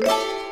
Música